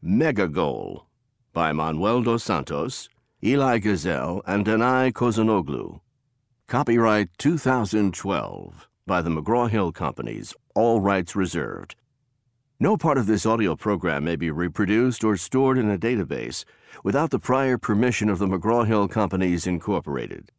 Mega Goal by Manuel dos Santos, Eli Ghazel, and Danae Kozanoglou. Copyright 2012 by the McGraw Hill Companies, all rights reserved. No part of this audio program may be reproduced or stored in a database without the prior permission of the McGraw Hill Companies, Incorporated.